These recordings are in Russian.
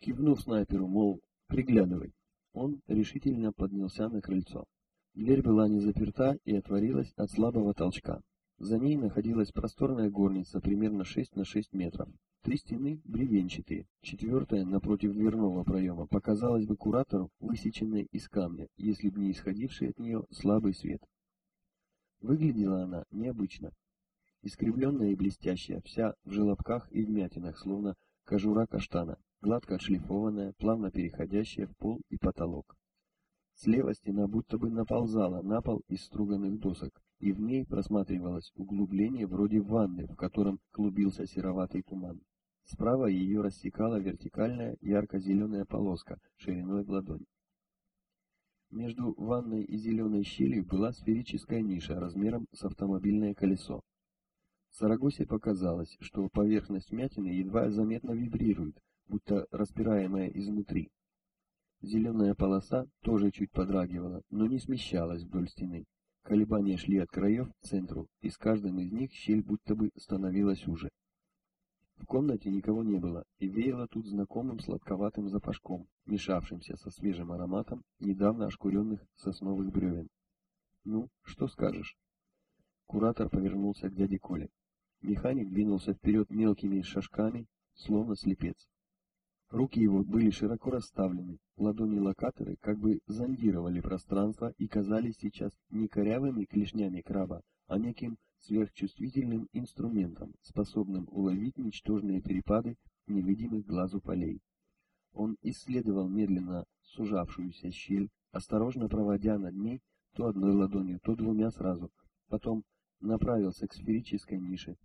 Кивнув снайперу, мол, приглядывай, он решительно поднялся на крыльцо. Дверь была не заперта и отворилась от слабого толчка. За ней находилась просторная горница примерно 6 на 6 метров. Три стены бревенчатые, четвертая напротив дверного проема показалась бы куратору высеченной из камня, если бы не исходивший от нее слабый свет. Выглядела она необычно. Искривленная и блестящая, вся в желобках и вмятинах, словно кожура каштана, гладко отшлифованная, плавно переходящая в пол и потолок. Слева стена будто бы наползала на пол из струганных досок, и в ней просматривалось углубление вроде ванны, в котором клубился сероватый туман. Справа ее рассекала вертикальная ярко-зеленая полоска шириной в ладонь. Между ванной и зеленой щелью была сферическая ниша размером с автомобильное колесо. Сарагосе показалось, что поверхность вмятины едва заметно вибрирует, будто распираемая изнутри. Зеленая полоса тоже чуть подрагивала, но не смещалась вдоль стены. Колебания шли от краев к центру, и с каждым из них щель будто бы становилась уже. В комнате никого не было, и веяло тут знакомым сладковатым запашком, мешавшимся со свежим ароматом недавно ошкуренных сосновых бревен. «Ну, что скажешь?» Куратор повернулся к дяде Коле. Механик двинулся вперед мелкими шажками, словно слепец. Руки его были широко расставлены, ладони-локаторы как бы зондировали пространство и казались сейчас не корявыми клешнями краба, а неким сверхчувствительным инструментом, способным уловить ничтожные перепады невидимых глазу полей. Он исследовал медленно сужавшуюся щель, осторожно проводя над ней то одной ладонью, то двумя сразу, потом направился к сферической нише,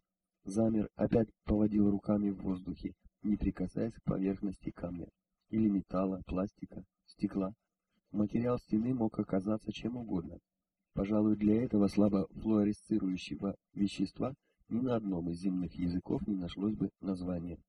замер, опять поводил руками в воздухе, не прикасаясь к поверхности камня, или металла, пластика, стекла. Материал стены мог оказаться чем угодно. Пожалуй, для этого слабо флуоресцирующего вещества ни на одном из земных языков не нашлось бы названия.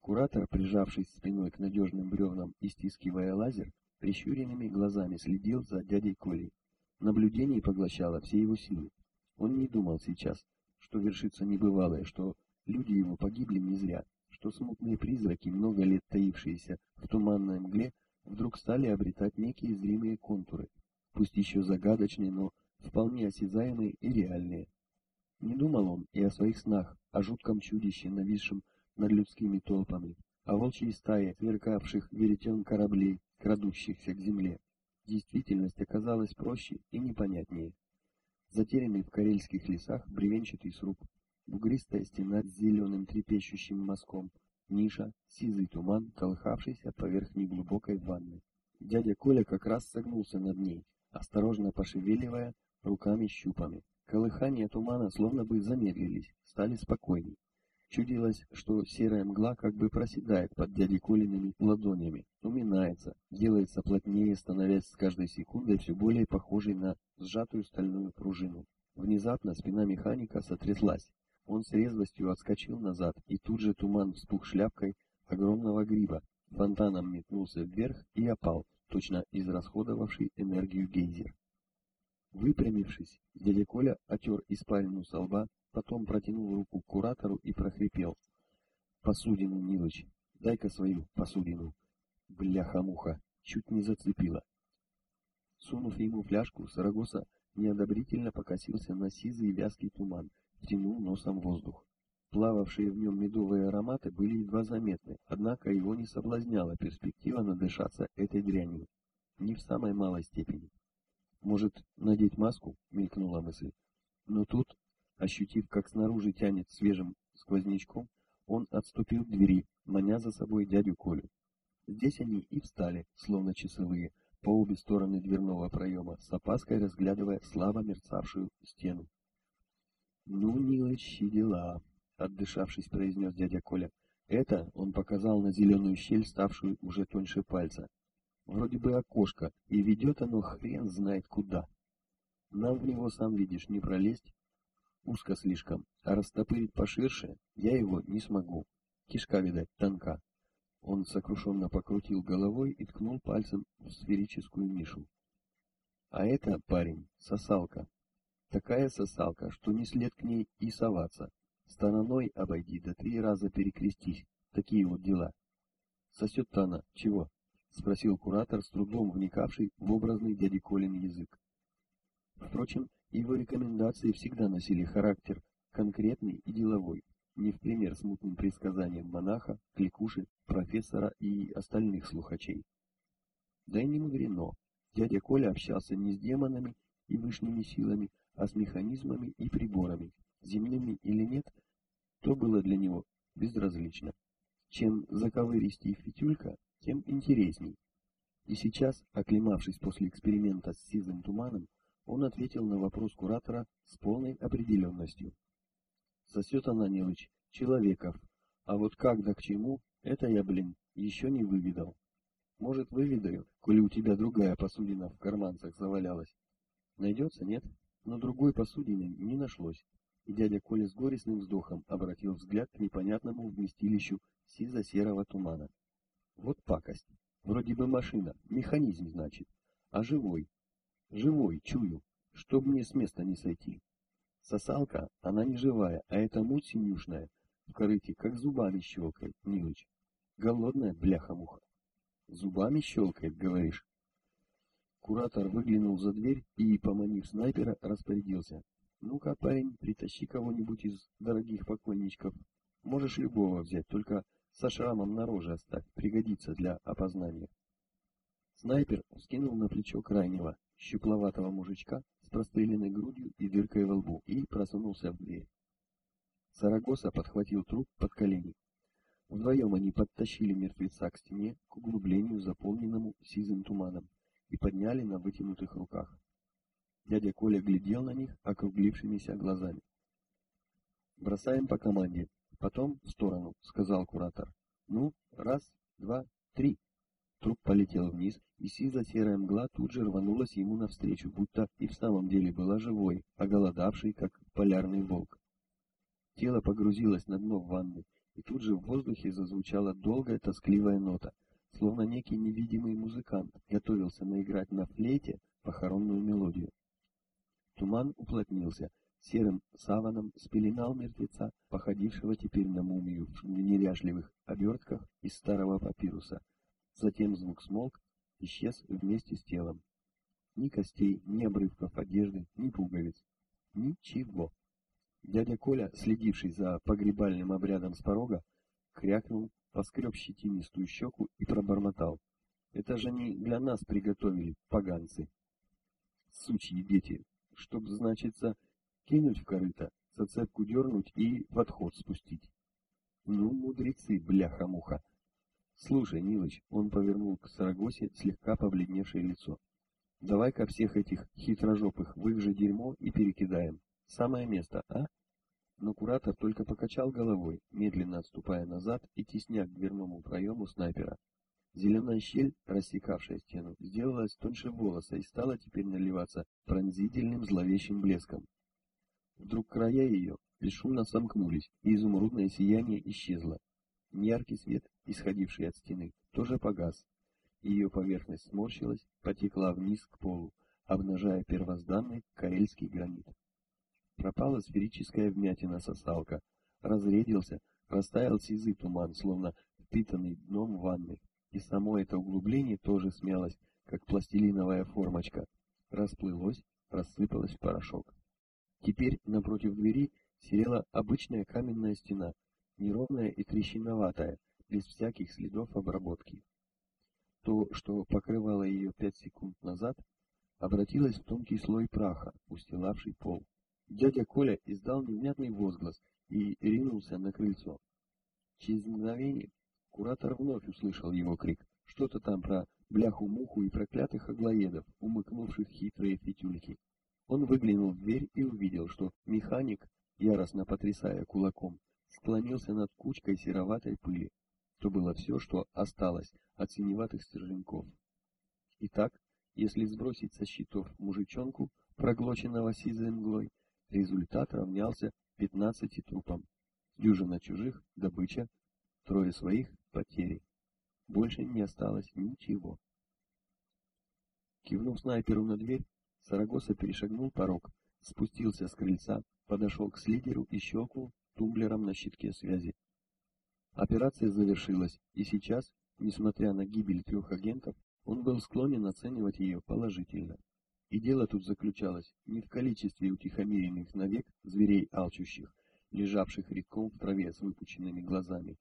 Куратор, прижавшись спиной к надежным бревнам и стискивая лазер, прищуренными глазами следил за дядей Колей. Наблюдение поглощало все его силы. Он не думал сейчас, что вершится небывалое, что люди его погибли не зря, что смутные призраки, много лет таившиеся в туманной мгле, вдруг стали обретать некие зримые контуры, пусть еще загадочные, но вполне осязаемые и реальные. Не думал он и о своих снах, о жутком чудище, нависшем над людскими толпами, о волчьей стае, сверкавших веретен кораблей, крадущихся к земле. Действительность оказалась проще и непонятнее. Затерянный в карельских лесах бревенчатый сруб, бугристая стена с зеленым трепещущим мазком, ниша, сизый туман, колыхавшийся поверх неглубокой ванны. Дядя Коля как раз согнулся над ней, осторожно пошевеливая руками-щупами. Колыхания тумана словно бы замедлились, стали спокойней. Чудилось, что серая мгла как бы проседает под дядей Колиными ладонями, уминается, делается плотнее, становясь с каждой секундой все более похожей на сжатую стальную пружину. Внезапно спина механика сотряслась, он с резвостью отскочил назад, и тут же туман вспух шляпкой огромного гриба, фонтаном метнулся вверх и опал, точно израсходовавший энергию гейзер. Выпрямившись, дядя отер испарину со лба, потом протянул руку к куратору и прохрипел. «Посудину, Нилыч, дай-ка свою посудину». Бляха-муха, чуть не зацепила. Сунув ему фляжку, Сарагоса неодобрительно покосился на сизый вязкий туман, втянул носом воздух. Плававшие в нем медовые ароматы были едва заметны, однако его не соблазняла перспектива надышаться этой дрянью. Ни в самой малой степени. Может, надеть маску? мелькнула мысль. Но тут, ощутив, как снаружи тянет свежим сквознячком, он отступил к двери, маня за собой дядю Колю. Здесь они и встали, словно часовые, по обе стороны дверного проема, с опаской разглядывая слабо мерцавшую стену. «Ну, Нилыч, дела», — отдышавшись, произнес дядя Коля. «Это он показал на зеленую щель, ставшую уже тоньше пальца. Вроде бы окошко, и ведет оно хрен знает куда. Нам в него, сам видишь, не пролезть. Узко слишком, а растопырить поширше я его не смогу. Кишка, видать, тонка». Он сокрушенно покрутил головой и ткнул пальцем в сферическую нишу. «А это, парень, сосалка, Такая сосалка, что не след к ней и соваться. Стороной обойди, да три раза перекрестись. Такие вот дела. Сосет-то она чего? Спросил куратор, с трудом вникавший в образный дяди Колин язык. Впрочем, его рекомендации всегда носили характер конкретный и деловой, не в пример смутным предсказаниям монаха, кликуши, профессора и остальных слухачей. Да и не мудрено. Дядя Коля общался не с демонами и высшими силами, а с механизмами и приборами, земными или нет, то было для него безразлично. Чем заковыристей фитюлька, тем интересней. И сейчас, оклемавшись после эксперимента с сизым туманом, он ответил на вопрос куратора с полной определенностью. Сосет она, Нилыч, человеков, а вот как да к чему, это я, блин, еще не выведал. Может, выведаю, коли у тебя другая посудина в карманцах завалялась. Найдется, нет? Но другой посудины не нашлось, и дядя Коля с горестным вздохом обратил взгляд к непонятному вместилищу сизо-серого тумана. Вот пакость. Вроде бы машина, механизм, значит, а живой. Живой, чую, чтоб мне с места не сойти. Сосалка, она не живая, а эта муть синюшная, в корыте, как зубами щелкает, Нилыч. Голодная бляха-муха. Зубами щелкает, говоришь? Куратор выглянул за дверь и, поманив снайпера, распорядился. «Ну-ка, парень, притащи кого-нибудь из дорогих покойничков. Можешь любого взять, только со шрамом на роже оставь, пригодится для опознания». Снайпер скинул на плечо крайнего, щупловатого мужичка с простреленной грудью и дыркой во лбу и просунулся в дверь. Сарагоса подхватил труп под колени. Вдвоем они подтащили мертвеца к стене, к углублению, заполненному сизым туманом и подняли на вытянутых руках. Дядя Коля глядел на них округлившимися глазами. «Бросаем по команде, потом в сторону», — сказал куратор. «Ну, раз, два, три». Труп полетел вниз, и сизо-серая мгла тут же рванулась ему навстречу, будто и в самом деле была живой, оголодавшей, как полярный волк. Тело погрузилось на дно ванны, и тут же в воздухе зазвучала долгая тоскливая нота, словно некий невидимый музыкант готовился наиграть на флейте похоронную мелодию. Туман уплотнился, серым саваном спеленал мертвеца, походившего теперь на мумию в неряшливых обертках из старого папируса. Затем звук смолк, исчез вместе с телом. Ни костей, ни обрывков одежды, ни пуговиц. Ничего. Дядя Коля, следивший за погребальным обрядом с порога, крякнул поскреб щетинистую щеку и пробормотал. Это же не для нас приготовили, поганцы. Сучьи дети, чтоб, значится, кинуть в корыто, зацепку дернуть и в отход спустить. Ну, мудрецы, бляха-муха. Слушай, Нилыч, он повернул к Сарагосе слегка побледневшее лицо. Давай-ка всех этих хитрожопых в их же дерьмо и перекидаем. Самое место, а? Но куратор только покачал головой, медленно отступая назад и тесня к дверному проему снайпера. Зеленая щель, рассекавшая стену, сделалась тоньше волоса и стала теперь наливаться пронзительным зловещим блеском. Вдруг края ее бесшумно сомкнулись, и изумрудное сияние исчезло. Неяркий свет, исходивший от стены, тоже погас. Ее поверхность сморщилась, потекла вниз к полу, обнажая первозданный карельский гранит. Пропала сферическая вмятина-сосалка, разредился, растаял сизый туман, словно впитанный дном ванны, и само это углубление тоже смялось, как пластилиновая формочка, расплылось, рассыпалось в порошок. Теперь напротив двери серела обычная каменная стена, неровная и трещиноватая, без всяких следов обработки. То, что покрывало ее пять секунд назад, обратилось в тонкий слой праха, устилавший пол. Дядя Коля издал невнятный возглас и ринулся на крыльцо. Через мгновение куратор вновь услышал его крик. Что-то там про бляху-муху и проклятых аглоедов, умыкнувших хитрые фитюльки. Он выглянул в дверь и увидел, что механик, яростно потрясая кулаком, склонился над кучкой сероватой пыли. То было все, что осталось от синеватых стерженьков. Итак, если сбросить со счетов мужичонку, проглоченного сизой мглой, Результат равнялся 15 трупам. Дюжина чужих – добыча, трое своих – потери. Больше не осталось ничего. Кивнув снайперу на дверь, Сарагоса перешагнул порог, спустился с крыльца, подошел к слидеру и щелкнул тумблером на щитке связи. Операция завершилась, и сейчас несмотря на гибель трех агентов, он был склонен оценивать ее положительно. И дело тут заключалось не в количестве утихомиренных навек зверей алчущих, лежавших редком в траве с выпученными глазами.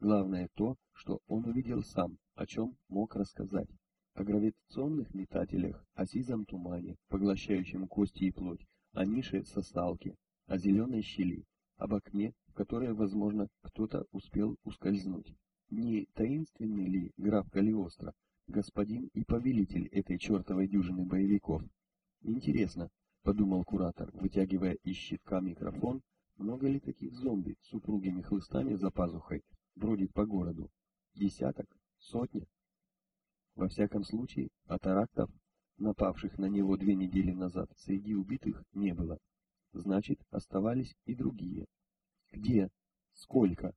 Главное то, что он увидел сам, о чем мог рассказать. О гравитационных метателях, о сизом тумане, поглощающем кости и плоть, о нише сосалки, о зеленой щели, об окне, в которое, возможно, кто-то успел ускользнуть. Не таинственный ли граф Калиостро, господин и повелитель этой чертовой дюжины боевиков? Интересно, подумал куратор, вытягивая из щитка микрофон, много ли таких зомби с упругими хлыстами за пазухой бродит по городу? Десяток? Сотня? Во всяком случае, атарактов, напавших на него две недели назад, среди убитых не было. Значит, оставались и другие. Где? Сколько?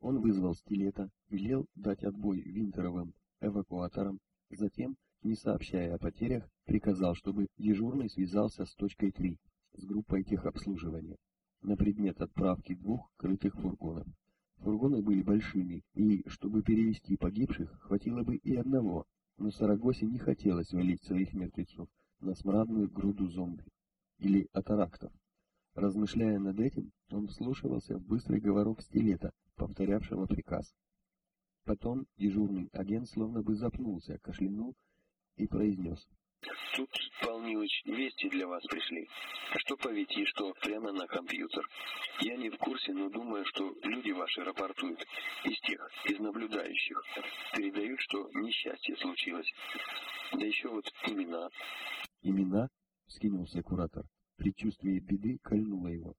Он вызвал стилета, велел дать отбой Винтеровым эвакуаторам, затем, не сообщая о потерях, приказал, чтобы дежурный связался с точкой 3, с группой техобслуживания, на предмет отправки двух крытых фургонов. Фургоны были большими, и, чтобы перевести погибших, хватило бы и одного, но Сарагосе не хотелось валить своих мертвецов на смрадную груду зомби или атарактов. Размышляя над этим, он вслушивался в быстрый говорок стилета, повторявшего приказ. Потом дежурный агент словно бы запнулся, кашлянул и произнес. Тут, Павел Нилович, вести для вас пришли. Что по Вити, что прямо на компьютер. Я не в курсе, но думаю, что люди ваши рапортуют. Из тех, из наблюдающих. Передают, что несчастье случилось. Да еще вот имена. Имена? Вскинулся куратор. Предчувствие беды кольнуло его.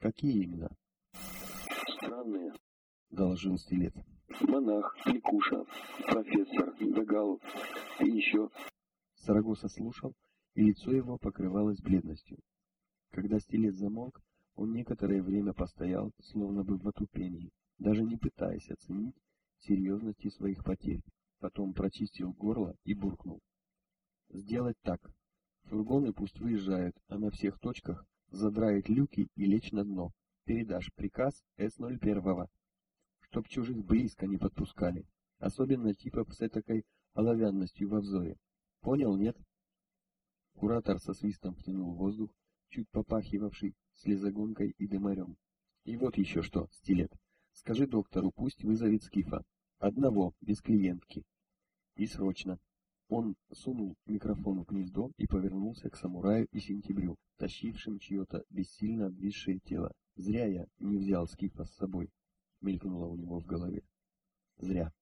Какие имена? Странные, доложил стилет. Монах, Ликуша, профессор, Дагал и еще. Сарагоса слушал, и лицо его покрывалось бледностью. Когда стилет замолк, он некоторое время постоял, словно бы в отупении, даже не пытаясь оценить серьезности своих потерь. Потом прочистил горло и буркнул. «Сделать так. Фургоны пусть выезжают, а на всех точках задраить люки и лечь на дно. Передашь приказ С-01, чтоб чужих близко не подпускали, особенно типов с этакой оловянностью во взоре. Понял, нет? Куратор со свистом втянул воздух, чуть попахивавший слезогонкой и дымарем. И вот еще что, стилет. Скажи доктору, пусть вызовет Скифа. Одного, без клиентки. И срочно. Он сунул микрофон в гнездо и повернулся к самураю и сентябрю, тащившим чье-то бессильно обвисшее тело. Зря я не взял Скифа с собой, мелькнуло у него в голове. Зря.